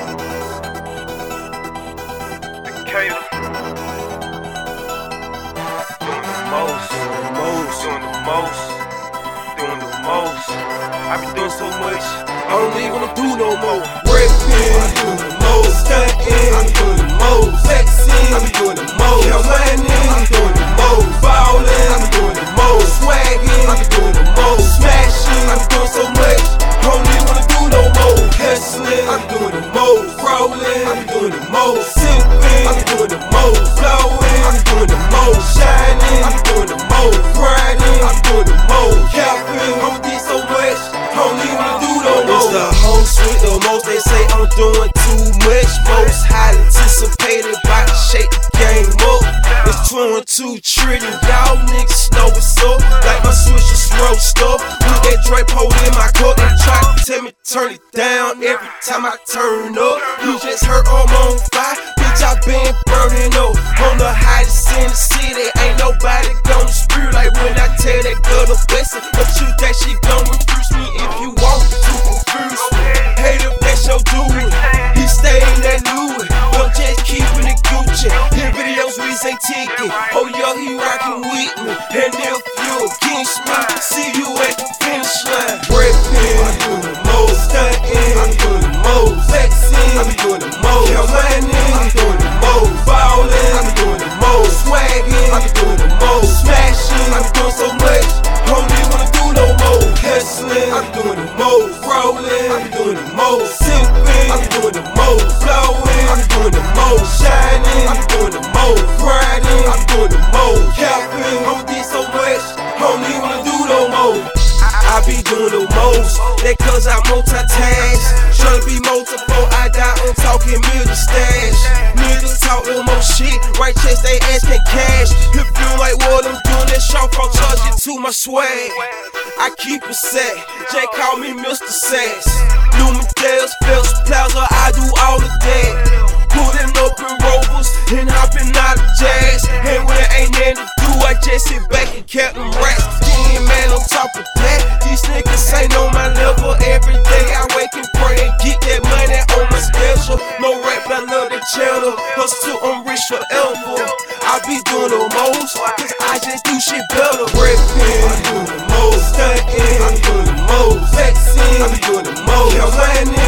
Doing the most, most, doing the most, doing the most. I be doing so much, I don't even wanna do no more. Rapping, I do the most, I'm doing the most, flexing, I be doing the most, I'm doing the most, I'm doing the most, I'm doing the most, I'm doing so much, I don't even wanna do no more, I'm doing rolling, I'm doing the most, sipping, I'm doing the most, blowing, I'm doing the most, shining, I'm doing the most, grinding, I'm doing the most, capping, I'm doing so much, I don't even do no more. It's the host with the most, they say I'm doing too much, most highly anticipated, about to shake the game up. It's 22 trillion, y'all niggas know what's up. Like my switch is roast up. Pole in to tell me turn it down every time I turn up. You just heard I'm on fire, bitch, I been burning up. On the hottest in the city, ain't nobody gonna dispute. Like when I tell that girl to bless it, but you that she gon' refuse me if you want to confuse me. Hate if that's your dude, he stay in that Louis, but just keeping it Gucci. We ain't ticking, oh yeah, he rockin' with me. And if you against me, see you at the finish line. Rapping, I do the most, stunting, I'm doing the most, flexing, I'm doing the most, money, I'm doing the most, ballin', I'm doing the most, swagging, I'm doing the most, smashing, I'm doing so much, even wanna do no more. Hustling, I'm doing the most, rolling, I'm doing the most, sipping, I'm doing the most, blowing, I'm doing the most, I be doing the most, that cause I multitask. Tryna be multiple, I die on talking million stash. Niggas talk no more shit, right chest they asking cash. If you like what I'm doing, then short I'll charge it to my swag. I keep it set, Jay call me Mr. Sass. New Lumidales, Phelps, Plaza, I do all of that. Up in and hopping out of jazz. And when it ain't nothing to do, I just sit back and count them racks. Skin man on top of that. These niggas ain't on my level. Every day I wake and pray and get that money on my schedule. No rap, I love that channel. Hustle, I'm rich forever. I be doing the most, cause I just do shit better. Rapping, I do the most, stunting, I'm doing the most, flexing, I'm doing the most, money,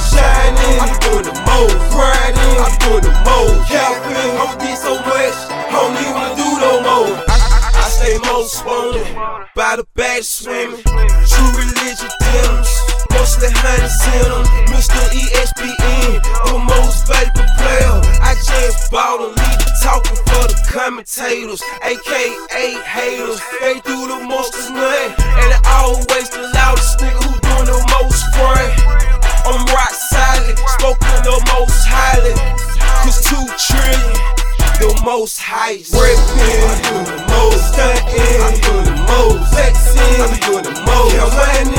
shining, I'm doing the most, grinding, I'm doing the most, capping, I'm doing so much, I don't even wanna do no more. I, I, I stay most wanted, by the bag swimming, true religion dims, mostly hundreds in them, Mr. ESPN, the most valuable player. I just bought a lead talking for the commentators, aka haters. They do the most is nothing, and they always the loudest nigga who doing the most. I'm rock solid, spoken the most highly, cause two trillion the most highest. Rapping, I'm doing the most, stunting, I'm doing the most, flexing, I'm doing the most, money,